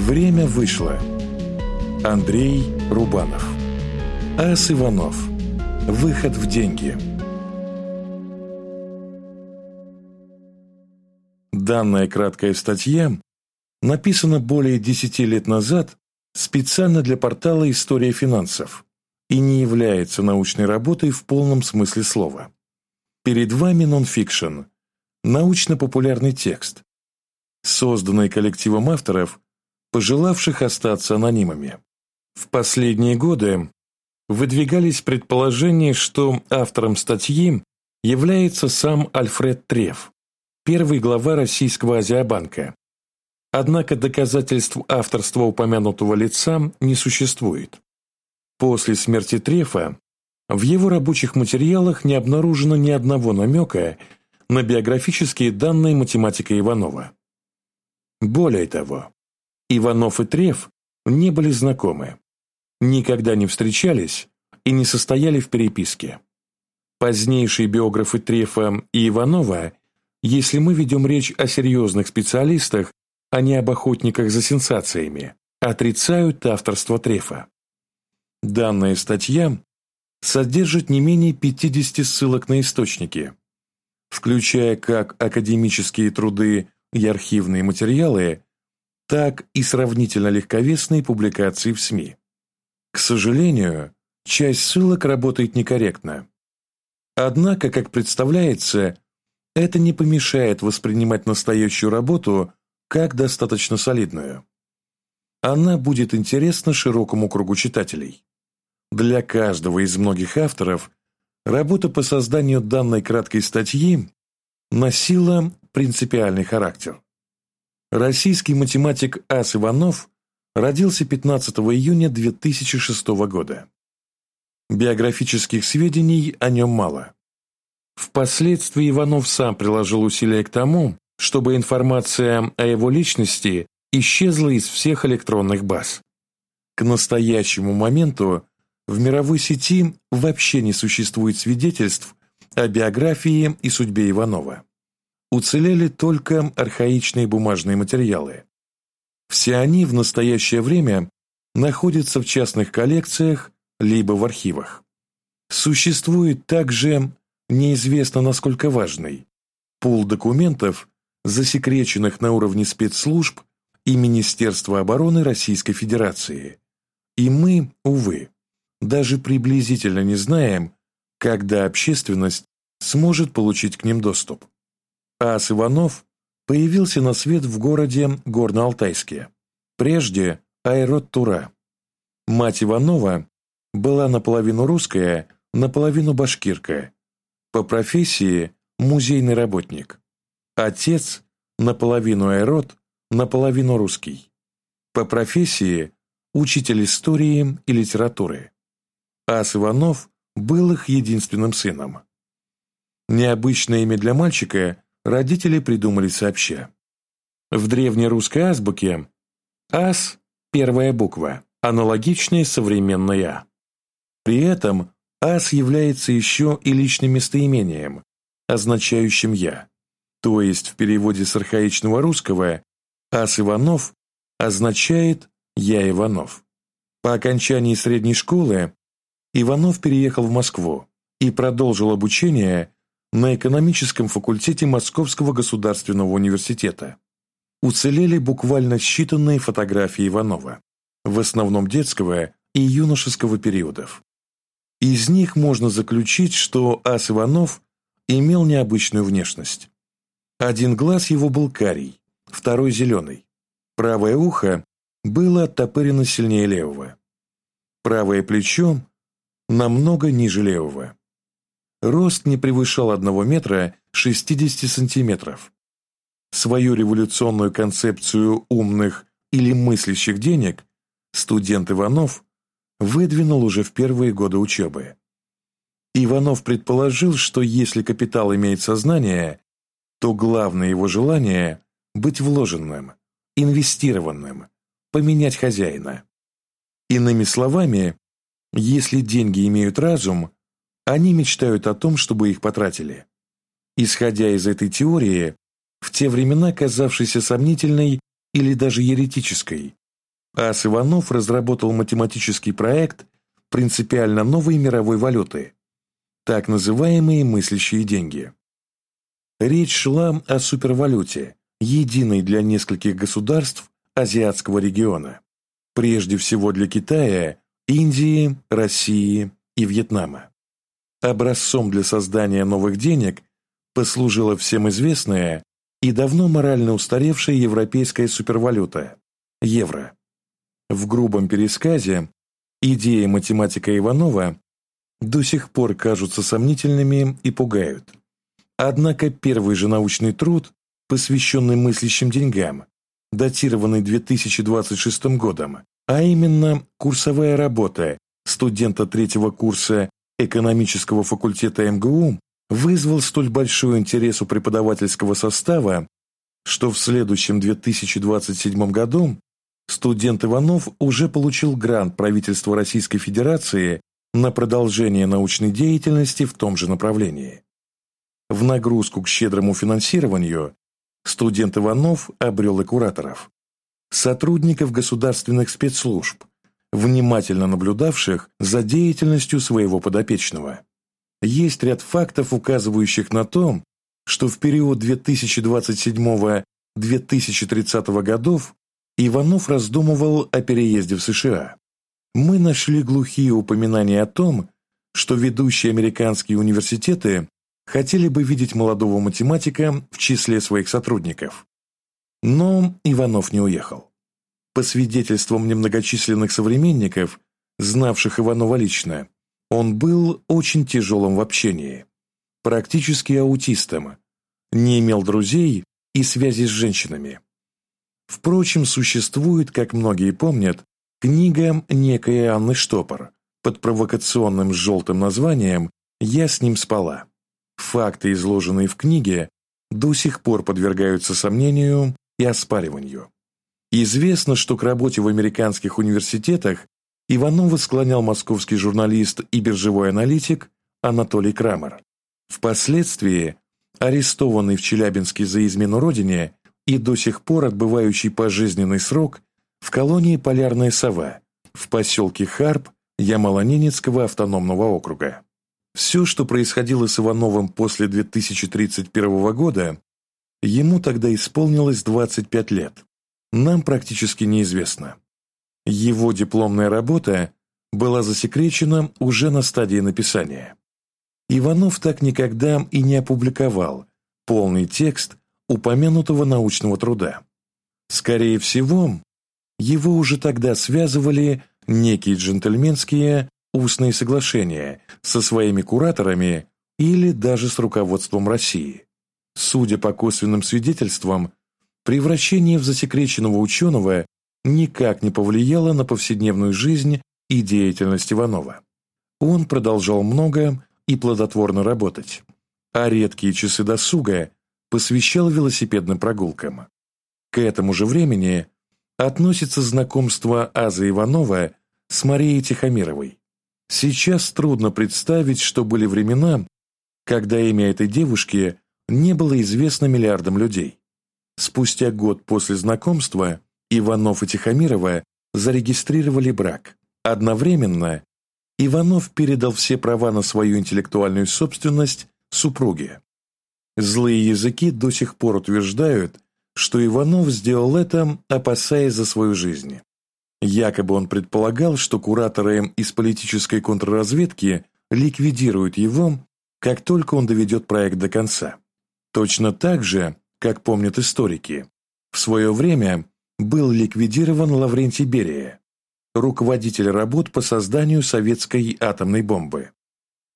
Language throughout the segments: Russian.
Время вышло. Андрей Рубанов. Ас Иванов. Выход в деньги. Данная краткая статья написана более 10 лет назад специально для портала «История финансов» и не является научной работой в полном смысле слова. Перед вами нонфикшн, научно-популярный текст, созданный коллективом авторов, пожелавших остаться анонимами. В последние годы выдвигались предположения, что автором статьи является сам Альфред Треф, первый глава Российского Азиабанка. Однако доказательств авторства упомянутого лица не существует. После смерти Трефа в его рабочих материалах не обнаружено ни одного намека на биографические данные математика Иванова. Более того, Иванов и Треф не были знакомы, никогда не встречались и не состояли в переписке. Позднейшие биографы Трефа и Иванова, если мы ведем речь о серьезных специалистах, а не об охотниках за сенсациями, отрицают авторство Трефа. Данная статья содержит не менее 50 ссылок на источники, включая как академические труды и архивные материалы, так и сравнительно легковесные публикации в СМИ. К сожалению, часть ссылок работает некорректно. Однако, как представляется, это не помешает воспринимать настоящую работу как достаточно солидную. Она будет интересна широкому кругу читателей. Для каждого из многих авторов работа по созданию данной краткой статьи носила принципиальный характер. Российский математик Ас Иванов родился 15 июня 2006 года. Биографических сведений о нем мало. Впоследствии Иванов сам приложил усилия к тому, чтобы информация о его личности исчезла из всех электронных баз. К настоящему моменту в мировой сети вообще не существует свидетельств о биографии и судьбе Иванова. Уцелели только архаичные бумажные материалы. Все они в настоящее время находятся в частных коллекциях либо в архивах. Существует также, неизвестно насколько важный, пул документов, засекреченных на уровне спецслужб и Министерства обороны Российской Федерации. И мы, увы, даже приблизительно не знаем, когда общественность сможет получить к ним доступ. Ас Иванов появился на свет в городе Горно-Алтайске. Прежде Айрот Тура. Мать Иванова была наполовину русская, наполовину башкирка. По профессии музейный работник. Отец наполовину айрот, наполовину русский. По профессии учитель истории и литературы. Ас Иванов был их единственным сыном. Необычное имя для мальчика родители придумали сообща. В древней русской азбуке «ас» – первая буква, аналогичная современной «а». При этом «ас» является еще и личным местоимением, означающим «я». То есть в переводе с архаичного русского «ас Иванов» означает «я Иванов». По окончании средней школы Иванов переехал в Москву и продолжил обучение на экономическом факультете Московского государственного университета. Уцелели буквально считанные фотографии Иванова, в основном детского и юношеского периодов. Из них можно заключить, что Ас Иванов имел необычную внешность. Один глаз его был карий, второй зеленый. Правое ухо было оттопырено сильнее левого. Правое плечо намного ниже левого. Рост не превышал 1 метра 60 сантиметров. Свою революционную концепцию умных или мыслящих денег студент Иванов выдвинул уже в первые годы учебы. Иванов предположил, что если капитал имеет сознание, то главное его желание – быть вложенным, инвестированным, поменять хозяина. Иными словами, если деньги имеют разум, они мечтают о том, чтобы их потратили. Исходя из этой теории, в те времена казавшейся сомнительной или даже еретической, Ас Иванов разработал математический проект принципиально новой мировой валюты, так называемые мыслящие деньги. Речь шла о супервалюте, единой для нескольких государств азиатского региона, прежде всего для Китая, Индии, России и Вьетнама. Образцом для создания новых денег послужила всем известная и давно морально устаревшая европейская супервалюта – евро. В грубом пересказе идеи математика Иванова до сих пор кажутся сомнительными и пугают. Однако первый же научный труд, посвященный мыслящим деньгам, датированный 2026 годом, а именно курсовая работа студента третьего курса экономического факультета МГУ, вызвал столь большой интерес у преподавательского состава, что в следующем 2027 году студент Иванов уже получил грант правительства Российской Федерации на продолжение научной деятельности в том же направлении. В нагрузку к щедрому финансированию студент Иванов обрел и кураторов, сотрудников государственных спецслужб, внимательно наблюдавших за деятельностью своего подопечного. Есть ряд фактов, указывающих на то, что в период 2027-2030 годов Иванов раздумывал о переезде в США. Мы нашли глухие упоминания о том, что ведущие американские университеты хотели бы видеть молодого математика в числе своих сотрудников. Но Иванов не уехал. По свидетельствам немногочисленных современников, знавших Иванова лично, он был очень тяжелым в общении, практически аутистом, не имел друзей и связи с женщинами. Впрочем, существует, как многие помнят, книга некой Анны Штопор под провокационным желтым названием «Я с ним спала». Факты, изложенные в книге, до сих пор подвергаются сомнению и оспариванию. Известно, что к работе в американских университетах Иванова склонял московский журналист и биржевой аналитик Анатолий Крамер. Впоследствии, арестованный в Челябинске за измену родине и до сих пор отбывающий пожизненный срок в колонии «Полярная сова» в поселке Харп Ямало-Ненецкого автономного округа. Все, что происходило с Ивановым после 2031 года, ему тогда исполнилось 25 лет нам практически неизвестно. Его дипломная работа была засекречена уже на стадии написания. Иванов так никогда и не опубликовал полный текст упомянутого научного труда. Скорее всего, его уже тогда связывали некие джентльменские устные соглашения со своими кураторами или даже с руководством России. Судя по косвенным свидетельствам, Превращение в засекреченного ученого никак не повлияло на повседневную жизнь и деятельность Иванова. Он продолжал много и плодотворно работать, а редкие часы досуга посвящал велосипедным прогулкам. К этому же времени относится знакомство Азы Иванова с Марией Тихомировой. Сейчас трудно представить, что были времена, когда имя этой девушки не было известно миллиардам людей. Спустя год после знакомства Иванов и Тихомирова зарегистрировали брак. Одновременно Иванов передал все права на свою интеллектуальную собственность супруге. Злые языки до сих пор утверждают, что Иванов сделал это, опасаясь за свою жизнь. Якобы он предполагал, что кураторы из политической контрразведки ликвидируют его, как только он доведет проект до конца. Точно так же как помнят историки, в свое время был ликвидирован Лаврентий Берия, руководитель работ по созданию советской атомной бомбы.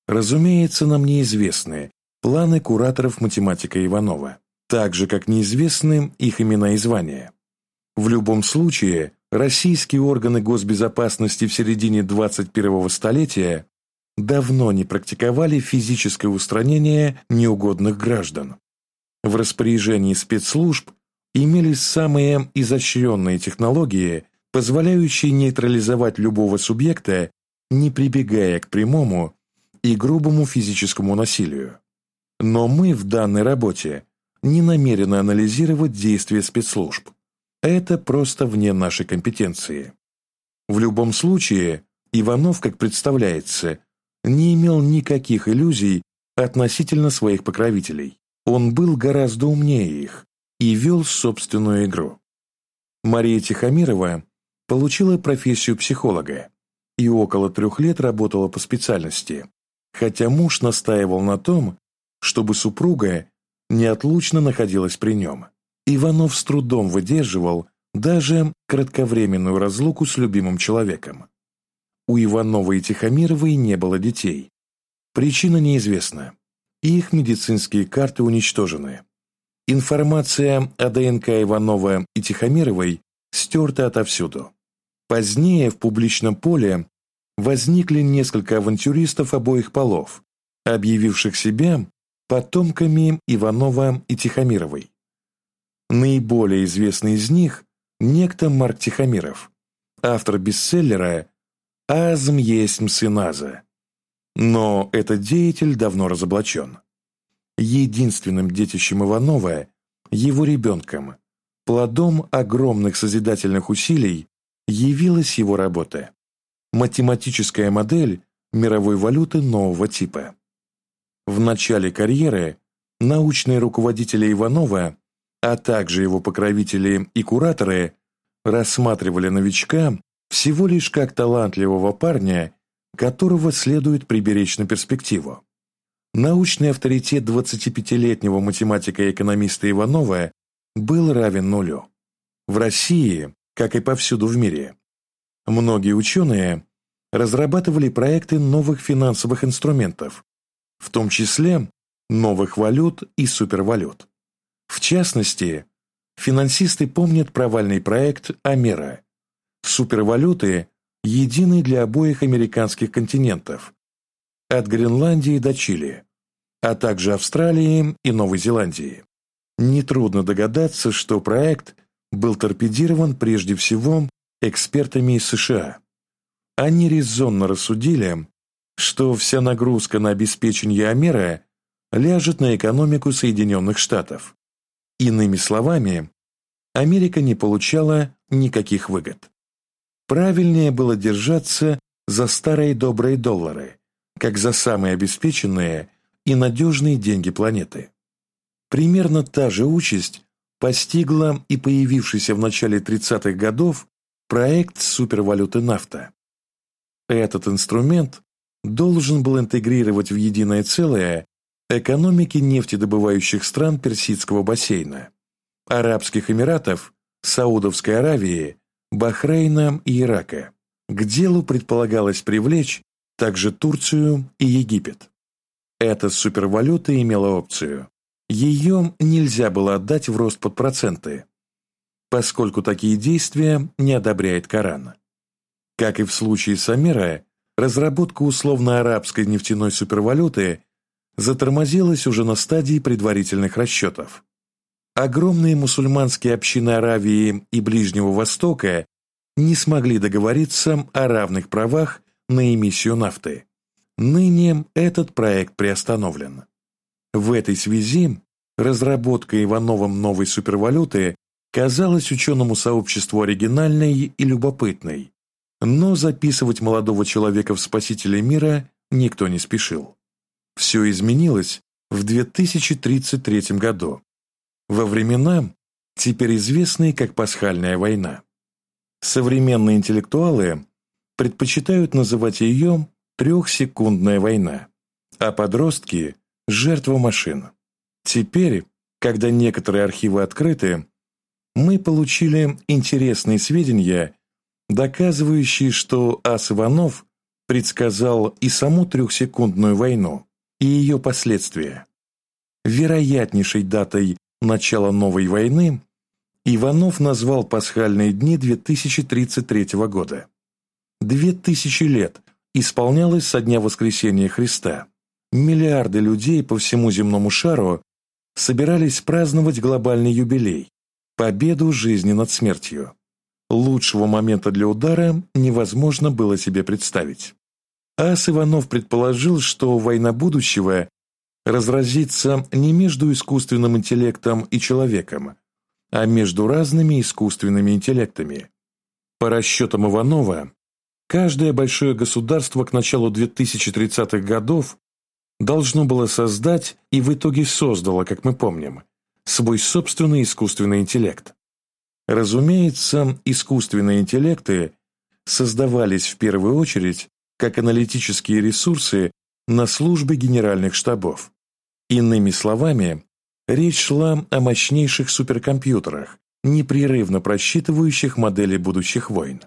Разумеется, нам неизвестны планы кураторов математика Иванова, так же, как неизвестны их имена и звания. В любом случае, российские органы госбезопасности в середине 21 столетия давно не практиковали физическое устранение неугодных граждан. В распоряжении спецслужб имелись самые изощренные технологии, позволяющие нейтрализовать любого субъекта, не прибегая к прямому и грубому физическому насилию. Но мы в данной работе не намерены анализировать действия спецслужб. это просто вне нашей компетенции. В любом случае, Иванов, как представляется, не имел никаких иллюзий относительно своих покровителей. Он был гораздо умнее их и вел собственную игру. Мария Тихомирова получила профессию психолога и около трех лет работала по специальности, хотя муж настаивал на том, чтобы супруга неотлучно находилась при нем. Иванов с трудом выдерживал даже кратковременную разлуку с любимым человеком. У Иванова и Тихомировой не было детей. Причина неизвестна. Их медицинские карты уничтожены. Информация о ДНК Иванова и Тихомировой стерта отовсюду. Позднее в публичном поле возникли несколько авантюристов обоих полов, объявивших себя потомками Иванова и Тихомировой. Наиболее известный из них – некто Марк Тихомиров, автор бестселлера «Азм есть сын Аза». Но этот деятель давно разоблачен. Единственным детищем Иванова, его ребенком, плодом огромных созидательных усилий явилась его работа «Математическая модель мировой валюты нового типа». В начале карьеры научные руководители Иванова, а также его покровители и кураторы рассматривали новичка всего лишь как талантливого парня, которого следует приберечь на перспективу. Научный авторитет 25-летнего математика и экономиста Иванова был равен нулю. В России, как и повсюду в мире, многие ученые разрабатывали проекты новых финансовых инструментов, в том числе новых валют и супервалют. В частности, финансисты помнят провальный проект Амера – супервалюты, единой для обоих американских континентов, от Гренландии до Чили, а также Австралии и Новой Зеландии. Нетрудно догадаться, что проект был торпедирован прежде всего экспертами из США. Они резонно рассудили, что вся нагрузка на обеспечение Амера ляжет на экономику Соединенных Штатов. Иными словами, Америка не получала никаких выгод. Правильнее было держаться за старые добрые доллары, как за самые обеспеченные и надежные деньги планеты. Примерно та же участь постигла и появившийся в начале 30-х годов проект супервалюты нафта. Этот инструмент должен был интегрировать в единое целое экономики нефтедобывающих стран Персидского бассейна, Арабских Эмиратов, Саудовской Аравии, Бахрейна и Ирака. К делу предполагалось привлечь также Турцию и Египет. Эта супервалюта имела опцию. Ее нельзя было отдать в рост под проценты, поскольку такие действия не одобряет Коран. Как и в случае с Амира, разработка условно-арабской нефтяной супервалюты затормозилась уже на стадии предварительных расчетов. Огромные мусульманские общины Аравии и Ближнего Востока не смогли договориться о равных правах на эмиссию нафты. Ныне этот проект приостановлен. В этой связи разработка Ивановым новой супервалюты казалась ученому сообществу оригинальной и любопытной, но записывать молодого человека в спасителя мира никто не спешил. Все изменилось в 2033 году, во времена, теперь известные как Пасхальная война. Современные интеллектуалы предпочитают называть ее «трехсекундная война», а подростки – «жертва машин». Теперь, когда некоторые архивы открыты, мы получили интересные сведения, доказывающие, что Ас Иванов предсказал и саму трехсекундную войну, и ее последствия. Вероятнейшей датой начала новой войны Иванов назвал пасхальные дни 2033 года. Две тысячи лет исполнялось со дня воскресения Христа. Миллиарды людей по всему земному шару собирались праздновать глобальный юбилей – победу жизни над смертью. Лучшего момента для удара невозможно было себе представить. Ас Иванов предположил, что война будущего разразится не между искусственным интеллектом и человеком, а между разными искусственными интеллектами. По расчетам Иванова, каждое большое государство к началу 2030-х годов должно было создать и в итоге создало, как мы помним, свой собственный искусственный интеллект. Разумеется, искусственные интеллекты создавались в первую очередь как аналитические ресурсы на службе генеральных штабов. Иными словами, речь шла о мощнейших суперкомпьютерах, непрерывно просчитывающих модели будущих войн.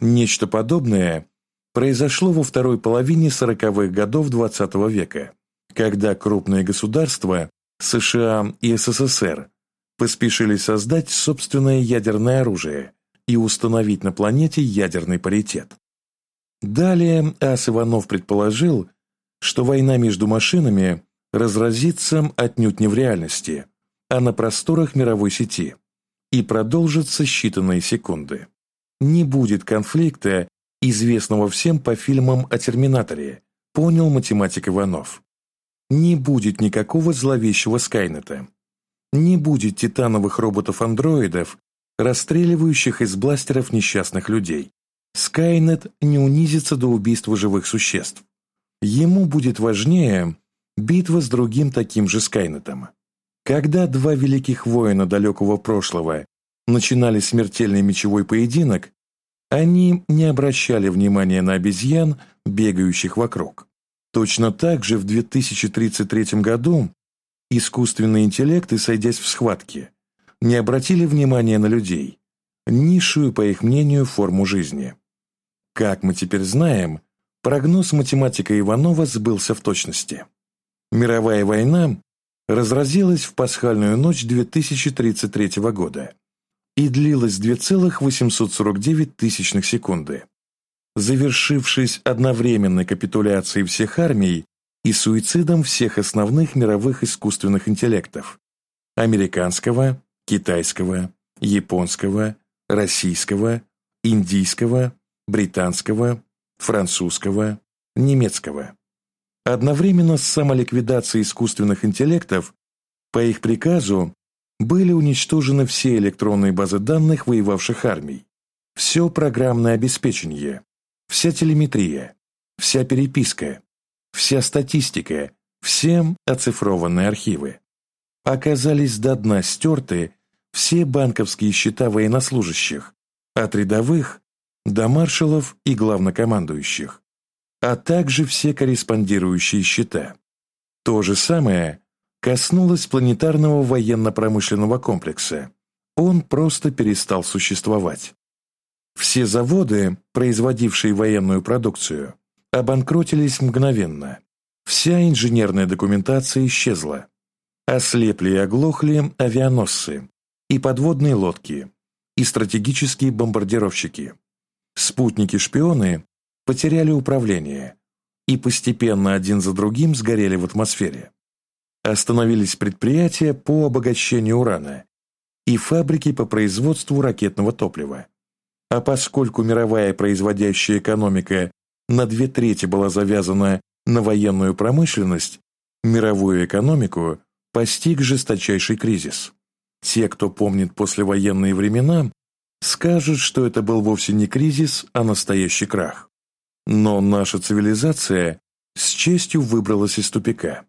Нечто подобное произошло во второй половине 40-х годов XX -го века, когда крупные государства США и СССР поспешили создать собственное ядерное оружие и установить на планете ядерный паритет. Далее Ас Иванов предположил, что война между машинами разразится отнюдь не в реальности, а на просторах мировой сети и продолжится считанные секунды. Не будет конфликта, известного всем по фильмам о Терминаторе, понял математик Иванов. Не будет никакого зловещего Скайнета. Не будет титановых роботов-андроидов, расстреливающих из бластеров несчастных людей. Скайнет не унизится до убийства живых существ. Ему будет важнее битва с другим таким же Скайнетом. Когда два великих воина далекого прошлого начинали смертельный мечевой поединок, они не обращали внимания на обезьян, бегающих вокруг. Точно так же в 2033 году искусственные интеллекты, сойдясь в схватке, не обратили внимания на людей, низшую, по их мнению, форму жизни. Как мы теперь знаем, прогноз математика Иванова сбылся в точности. Мировая война разразилась в пасхальную ночь 2033 года и длилась 2,849 тысячных секунды, завершившись одновременной капитуляцией всех армий и суицидом всех основных мировых искусственных интеллектов – американского, китайского, японского, российского, индийского, британского, французского, немецкого. Одновременно с самоликвидацией искусственных интеллектов по их приказу были уничтожены все электронные базы данных воевавших армий, все программное обеспечение, вся телеметрия, вся переписка, вся статистика, все оцифрованные архивы. Оказались до дна стерты все банковские счета военнослужащих, от рядовых до маршалов и главнокомандующих а также все корреспондирующие счета. То же самое коснулось планетарного военно-промышленного комплекса. Он просто перестал существовать. Все заводы, производившие военную продукцию, обанкротились мгновенно. Вся инженерная документация исчезла. Ослепли и оглохли авианосцы, и подводные лодки, и стратегические бомбардировщики. Спутники-шпионы потеряли управление и постепенно один за другим сгорели в атмосфере. Остановились предприятия по обогащению урана и фабрики по производству ракетного топлива. А поскольку мировая производящая экономика на две трети была завязана на военную промышленность, мировую экономику постиг жесточайший кризис. Те, кто помнит послевоенные времена, скажут, что это был вовсе не кризис, а настоящий крах. Но наша цивилизация с честью выбралась из тупика.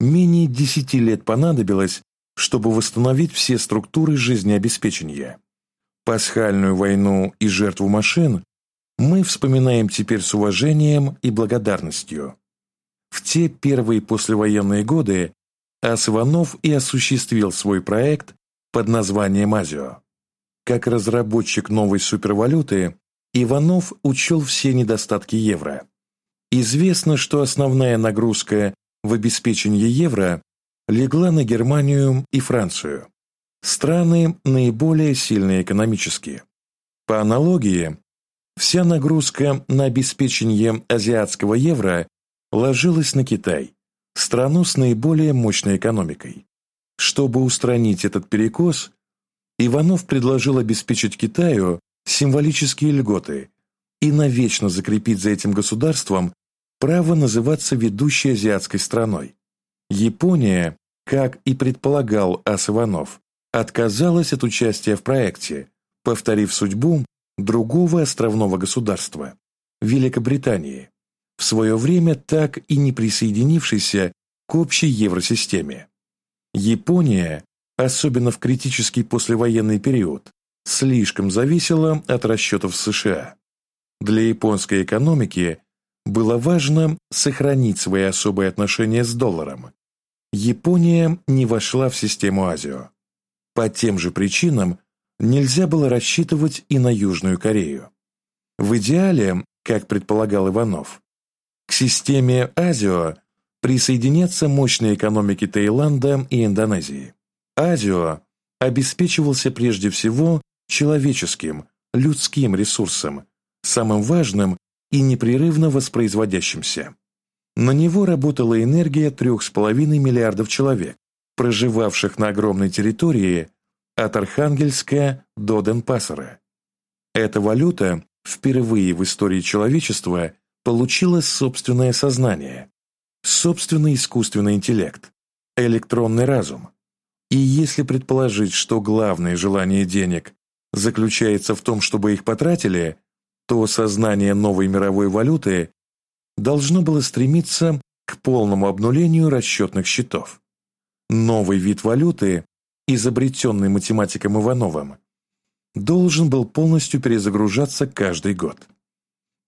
Менее десяти лет понадобилось, чтобы восстановить все структуры жизнеобеспечения. Пасхальную войну и жертву машин мы вспоминаем теперь с уважением и благодарностью. В те первые послевоенные годы Ас Иванов и осуществил свой проект под названием «Азио». Как разработчик новой супервалюты, Иванов учел все недостатки евро. Известно, что основная нагрузка в обеспечении евро легла на Германию и Францию. Страны наиболее сильные экономически. По аналогии, вся нагрузка на обеспечение азиатского евро ложилась на Китай, страну с наиболее мощной экономикой. Чтобы устранить этот перекос, Иванов предложил обеспечить Китаю символические льготы и навечно закрепить за этим государством право называться ведущей азиатской страной. Япония, как и предполагал Ас Иванов, отказалась от участия в проекте, повторив судьбу другого островного государства – Великобритании, в свое время так и не присоединившейся к общей евросистеме. Япония, особенно в критический послевоенный период, слишком зависела от расчетов США. Для японской экономики было важно сохранить свои особые отношения с долларом. Япония не вошла в систему Азио. По тем же причинам нельзя было рассчитывать и на Южную Корею. В идеале, как предполагал Иванов, к системе Азио присоединятся мощные экономики Таиланда и Индонезии. Азио обеспечивался прежде всего человеческим, людским ресурсом, самым важным и непрерывно воспроизводящимся. На него работала энергия 3,5 миллиардов человек, проживавших на огромной территории от Архангельска до Денпасара. Эта валюта впервые в истории человечества получила собственное сознание, собственный искусственный интеллект, электронный разум. И если предположить, что главное желание денег заключается в том, чтобы их потратили, то сознание новой мировой валюты должно было стремиться к полному обнулению расчетных счетов. Новый вид валюты, изобретенный математиком Ивановым, должен был полностью перезагружаться каждый год.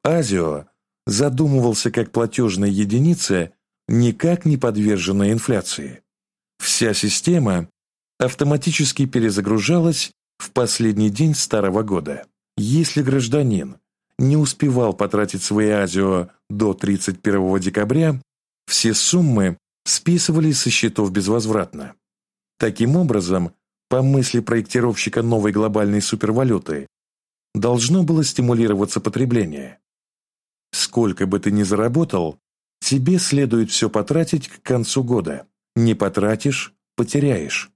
Азио задумывался как платежная единица, никак не подверженная инфляции. Вся система автоматически перезагружалась в последний день старого года. Если гражданин не успевал потратить свои азио до 31 декабря, все суммы списывались со счетов безвозвратно. Таким образом, по мысли проектировщика новой глобальной супервалюты, должно было стимулироваться потребление. Сколько бы ты ни заработал, тебе следует все потратить к концу года. Не потратишь – потеряешь.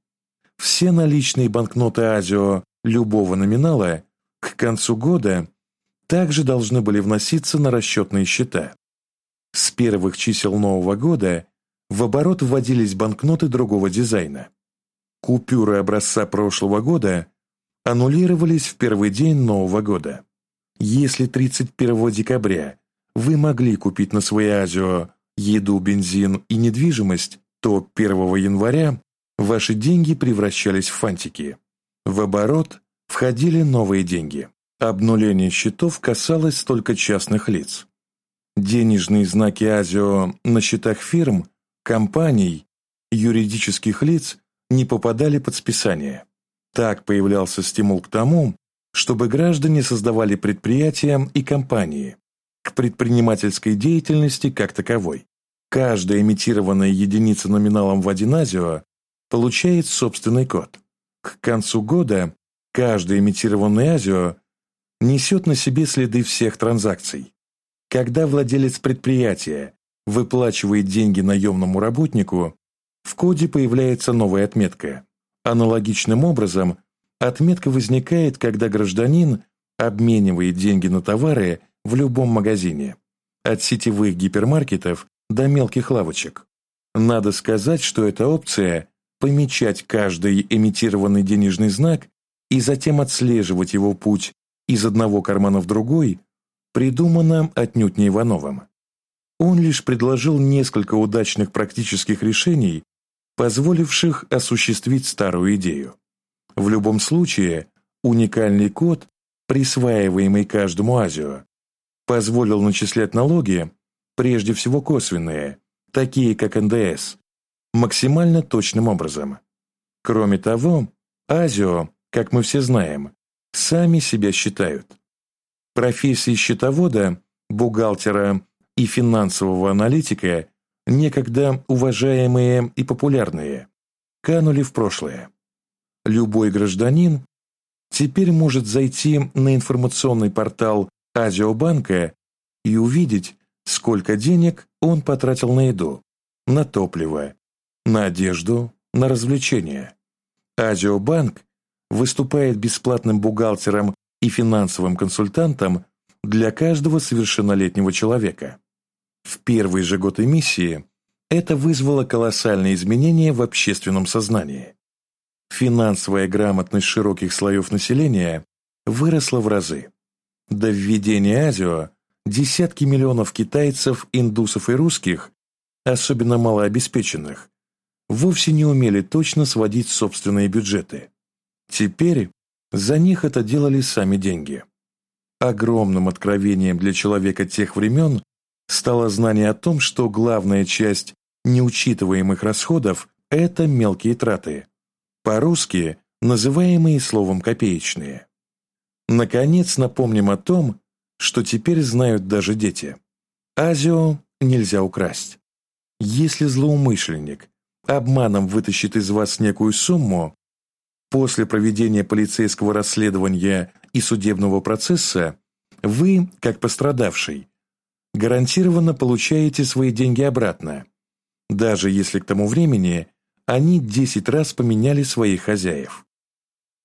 Все наличные банкноты Азио любого номинала к концу года также должны были вноситься на расчетные счета. С первых чисел Нового года в оборот вводились банкноты другого дизайна. Купюры образца прошлого года аннулировались в первый день Нового года. Если 31 декабря вы могли купить на своей Азио еду, бензин и недвижимость, то 1 января ваши деньги превращались в фантики. В оборот входили новые деньги. Обнуление счетов касалось только частных лиц. Денежные знаки Азио на счетах фирм, компаний, юридических лиц не попадали под списание. Так появлялся стимул к тому, чтобы граждане создавали предприятия и компании, к предпринимательской деятельности как таковой. Каждая имитированная единица номиналом в один Азио получает собственный код. К концу года каждая имитированная Азио несет на себе следы всех транзакций. Когда владелец предприятия выплачивает деньги наемному работнику, в коде появляется новая отметка. Аналогичным образом, отметка возникает, когда гражданин обменивает деньги на товары в любом магазине, от сетевых гипермаркетов до мелких лавочек. Надо сказать, что эта опция помечать каждый эмитированный денежный знак и затем отслеживать его путь из одного кармана в другой придумано отнюдь не Ивановым. Он лишь предложил несколько удачных практических решений, позволивших осуществить старую идею. В любом случае, уникальный код, присваиваемый каждому Азио, позволил начислять налоги, прежде всего косвенные, такие как НДС, максимально точным образом. Кроме того, Азио, как мы все знаем, сами себя считают. Профессии счетовода, бухгалтера и финансового аналитика, некогда уважаемые и популярные, канули в прошлое. Любой гражданин теперь может зайти на информационный портал Азиобанка и увидеть, сколько денег он потратил на еду, на топливо, на одежду, на развлечения. Азиобанк выступает бесплатным бухгалтером и финансовым консультантом для каждого совершеннолетнего человека. В первый же год эмиссии это вызвало колоссальные изменения в общественном сознании. финансовая грамотность широких слоев населения выросла в разы. До введения Азио десятки миллионов китайцев, индусов и русских, особенно малообеспеченных, вовсе не умели точно сводить собственные бюджеты. Теперь за них это делали сами деньги. Огромным откровением для человека тех времен стало знание о том, что главная часть неучитываемых расходов – это мелкие траты, по-русски называемые словом «копеечные». Наконец напомним о том, что теперь знают даже дети. Азио нельзя украсть. Если злоумышленник обманом вытащит из вас некую сумму, после проведения полицейского расследования и судебного процесса вы, как пострадавший, гарантированно получаете свои деньги обратно, даже если к тому времени они 10 раз поменяли своих хозяев.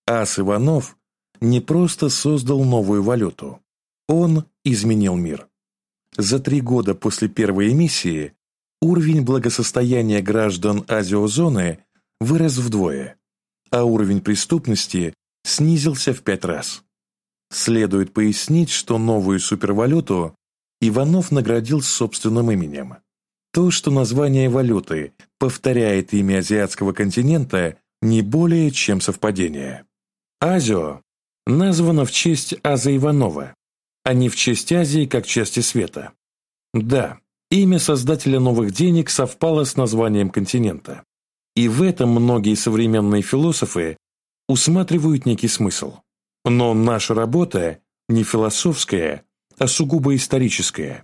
Ас Иванов не просто создал новую валюту, он изменил мир. За три года после первой эмиссии уровень благосостояния граждан азиозоны вырос вдвое, а уровень преступности снизился в пять раз. Следует пояснить, что новую супервалюту Иванов наградил собственным именем. То, что название валюты повторяет имя азиатского континента, не более чем совпадение. Азио названо в честь Аза Иванова, а не в честь Азии как части света. Да, имя создателя новых денег совпало с названием континента. И в этом многие современные философы усматривают некий смысл. Но наша работа не философская, а сугубо историческая.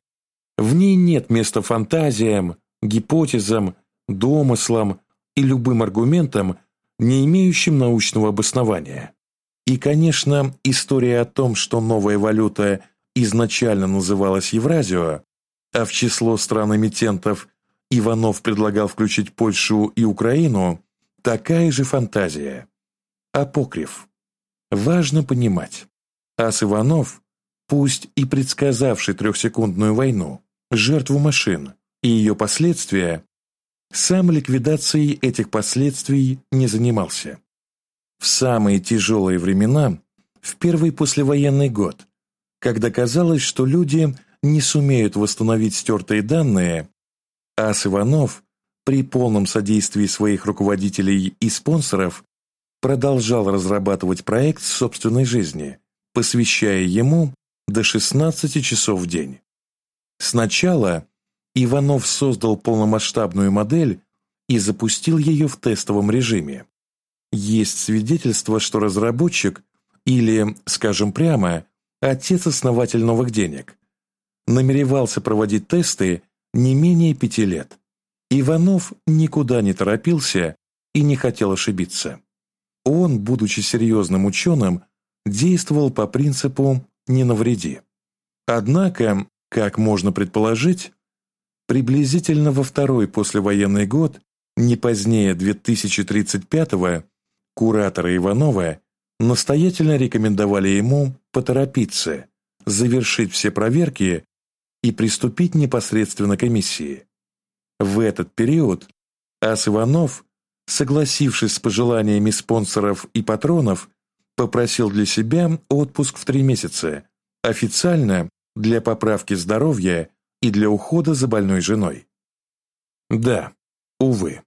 В ней нет места фантазиям, гипотезам, домыслам и любым аргументам, не имеющим научного обоснования. И, конечно, история о том, что новая валюта изначально называлась Евразио, а в число стран-эмитентов Иванов предлагал включить Польшу и Украину, такая же фантазия. Апокриф. Важно понимать, Ас Иванов, пусть и предсказавший трехсекундную войну, жертву машин и ее последствия, сам ликвидацией этих последствий не занимался. В самые тяжелые времена, в первый послевоенный год, когда казалось, что люди не сумеют восстановить стертые данные, Ас Иванов при полном содействии своих руководителей и спонсоров продолжал разрабатывать проект собственной жизни, посвящая ему до 16 часов в день. Сначала Иванов создал полномасштабную модель и запустил ее в тестовом режиме. Есть свидетельство, что разработчик или, скажем прямо, отец-основатель новых денег намеревался проводить тесты не менее пяти лет. Иванов никуда не торопился и не хотел ошибиться. Он, будучи серьезным ученым, действовал по принципу «не навреди». Однако, как можно предположить, приблизительно во второй послевоенный год, не позднее 2035-го, кураторы Иванова настоятельно рекомендовали ему поторопиться, завершить все проверки и приступить непосредственно к комиссии. В этот период Ас Иванов, согласившись с пожеланиями спонсоров и патронов, попросил для себя отпуск в три месяца, официально для поправки здоровья и для ухода за больной женой. Да, увы,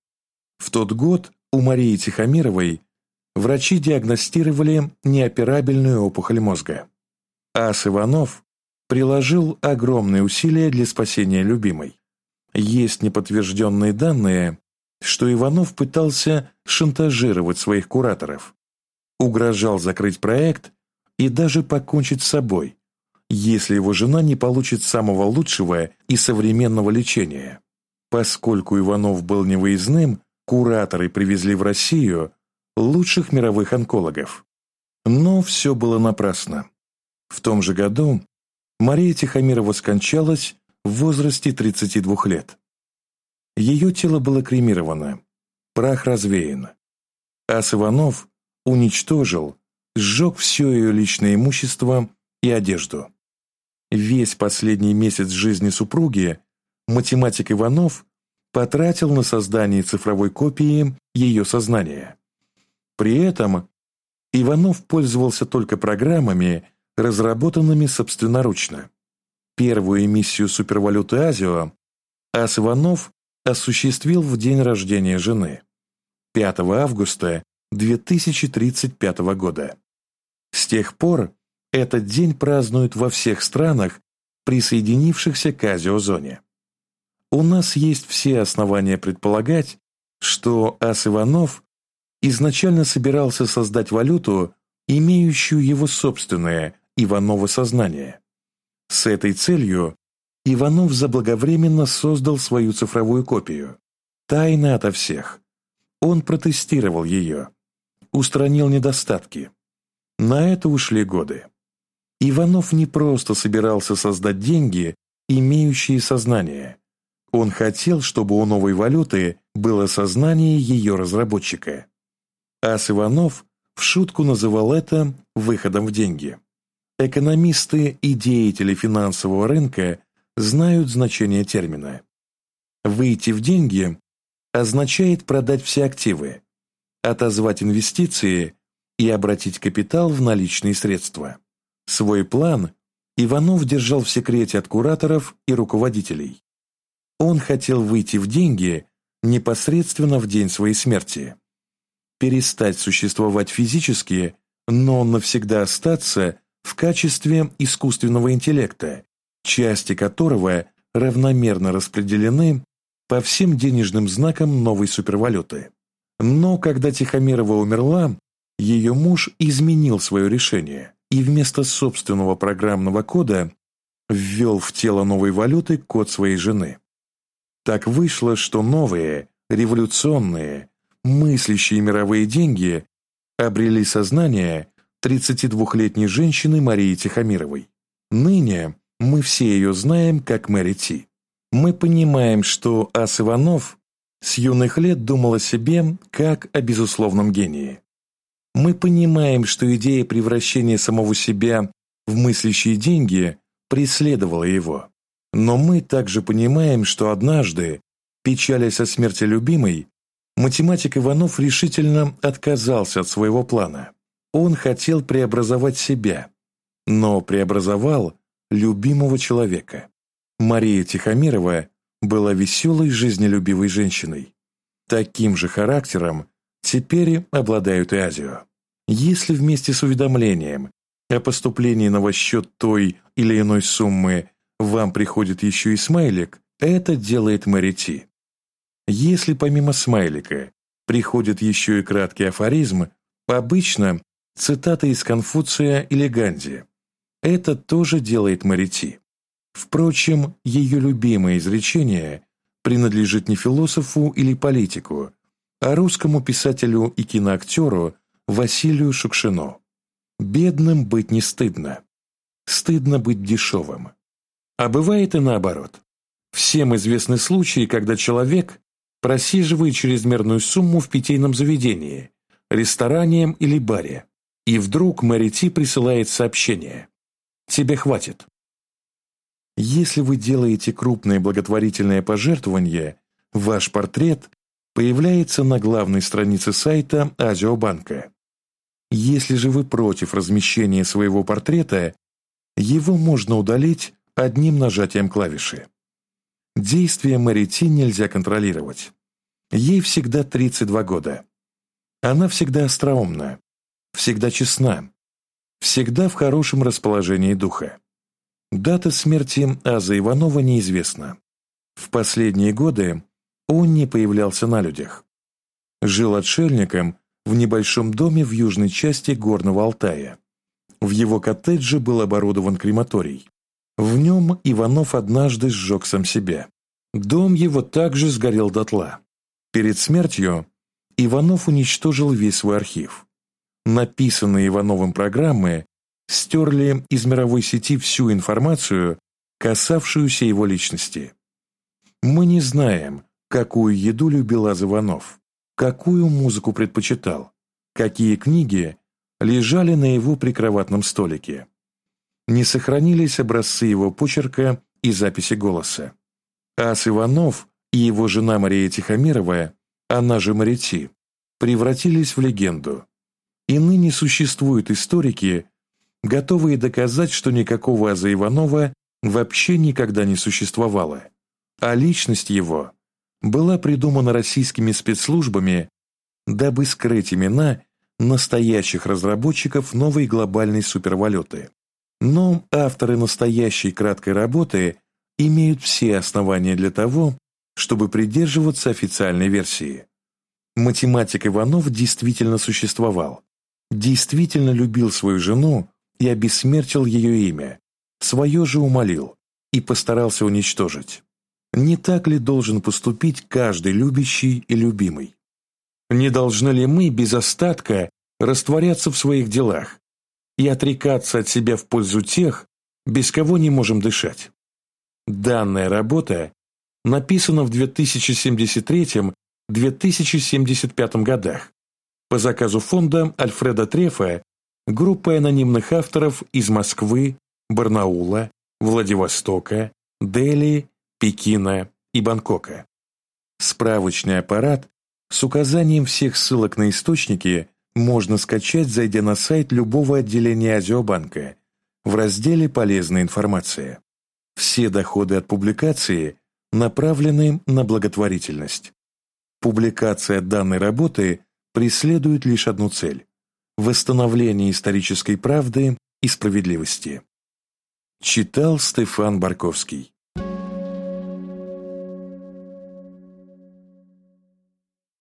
в тот год у Марии Тихомировой врачи диагностировали неоперабельную опухоль мозга. Ас Иванов приложил огромные усилия для спасения любимой. Есть неподтвержденные данные, что Иванов пытался шантажировать своих кураторов, угрожал закрыть проект и даже покончить с собой, если его жена не получит самого лучшего и современного лечения. Поскольку Иванов был невыездным, кураторы привезли в Россию лучших мировых онкологов. Но все было напрасно. В том же году Мария Тихомирова скончалась в возрасте 32 лет. Ее тело было кремировано, прах развеян. Ас Иванов уничтожил, сжег все ее личное имущество и одежду. Весь последний месяц жизни супруги математик Иванов потратил на создание цифровой копии ее сознания. При этом Иванов пользовался только программами, разработанными собственноручно. Первую эмиссию супервалюты Азио Ас Иванов осуществил в день рождения жены, 5 августа 2035 года. С тех пор этот день празднуют во всех странах, присоединившихся к Азиозоне. У нас есть все основания предполагать, что Ас Иванов изначально собирался создать валюту, имеющую его собственное Иваново сознание. С этой целью Иванов заблаговременно создал свою цифровую копию. Тайно ото всех. Он протестировал ее. Устранил недостатки. На это ушли годы. Иванов не просто собирался создать деньги, имеющие сознание. Он хотел, чтобы у новой валюты было сознание ее разработчика. Ас Иванов в шутку называл это «выходом в деньги». Экономисты и деятели финансового рынка знают значение термина. Выйти в деньги означает продать все активы, отозвать инвестиции и обратить капитал в наличные средства. Свой план Иванов держал в секрете от кураторов и руководителей. Он хотел выйти в деньги непосредственно в день своей смерти. Перестать существовать физически, но навсегда остаться в качестве искусственного интеллекта, части которого равномерно распределены по всем денежным знакам новой супервалюты. Но когда Тихомирова умерла, ее муж изменил свое решение и вместо собственного программного кода ввел в тело новой валюты код своей жены. Так вышло, что новые, революционные, мыслящие мировые деньги обрели сознание 32-летней женщины Марии Тихомировой. Ныне мы все ее знаем как Мэри Ти. Мы понимаем, что Ас Иванов с юных лет думал о себе как о безусловном гении. Мы понимаем, что идея превращения самого себя в мыслящие деньги преследовала его. Но мы также понимаем, что однажды, печалясь о смерти любимой, математик Иванов решительно отказался от своего плана. Он хотел преобразовать себя, но преобразовал любимого человека. Мария Тихомирова была веселой, жизнелюбивой женщиной. Таким же характером теперь обладают и Азио. Если вместе с уведомлением о поступлении на ваш счет той или иной суммы вам приходит еще и смайлик, это делает Мэри Ти. Если помимо смайлика приходит еще и краткий афоризм, обычно цитата из Конфуция или Ганди, это тоже делает Марити. Впрочем, ее любимое изречение принадлежит не философу или политику, а русскому писателю и киноактеру Василию Шукшину. «Бедным быть не стыдно. Стыдно быть дешевым». А бывает и наоборот. Всем известны случаи, когда человек просиживает чрезмерную сумму в питейном заведении, ресторане или баре, и вдруг Мэрити присылает сообщение Тебе хватит. Если вы делаете крупное благотворительное пожертвование, ваш портрет появляется на главной странице сайта Азиобанка. Если же вы против размещения своего портрета, его можно удалить одним нажатием клавиши. Действия Мэрити нельзя контролировать. Ей всегда 32 года. Она всегда остроумна, всегда честна, всегда в хорошем расположении духа. Дата смерти Аза Иванова неизвестна. В последние годы он не появлялся на людях. Жил отшельником в небольшом доме в южной части Горного Алтая. В его коттедже был оборудован крематорий. В нем Иванов однажды сжег сам себя. Дом его также сгорел дотла. Перед смертью Иванов уничтожил весь свой архив написанные Ивановым программы стерли из мировой сети всю информацию, касавшуюся его личности. Мы не знаем, какую еду любил Аз Иванов, какую музыку предпочитал, какие книги лежали на его прикроватном столике. Не сохранились образцы его почерка и записи голоса. Ас Иванов и его жена Мария Тихомирова, она же Марити, превратились в легенду, И ныне существуют историки, готовые доказать, что никакого Аза Иванова вообще никогда не существовало, а личность его была придумана российскими спецслужбами, дабы скрыть имена настоящих разработчиков новой глобальной супервалюты. Но авторы настоящей краткой работы имеют все основания для того, чтобы придерживаться официальной версии. Математик Иванов действительно существовал, действительно любил свою жену и обессмертил ее имя, свое же умолил и постарался уничтожить. Не так ли должен поступить каждый любящий и любимый? Не должны ли мы без остатка растворяться в своих делах и отрекаться от себя в пользу тех, без кого не можем дышать? Данная работа написана в 2073-2075 годах по заказу фонда Альфреда Трефа группой анонимных авторов из Москвы, Барнаула, Владивостока, Дели, Пекина и Бангкока. Справочный аппарат с указанием всех ссылок на источники можно скачать, зайдя на сайт любого отделения Азиобанка в разделе «Полезная информация». Все доходы от публикации направлены на благотворительность. Публикация данной работы преследует лишь одну цель – восстановление исторической правды и справедливости. Читал Стефан Барковский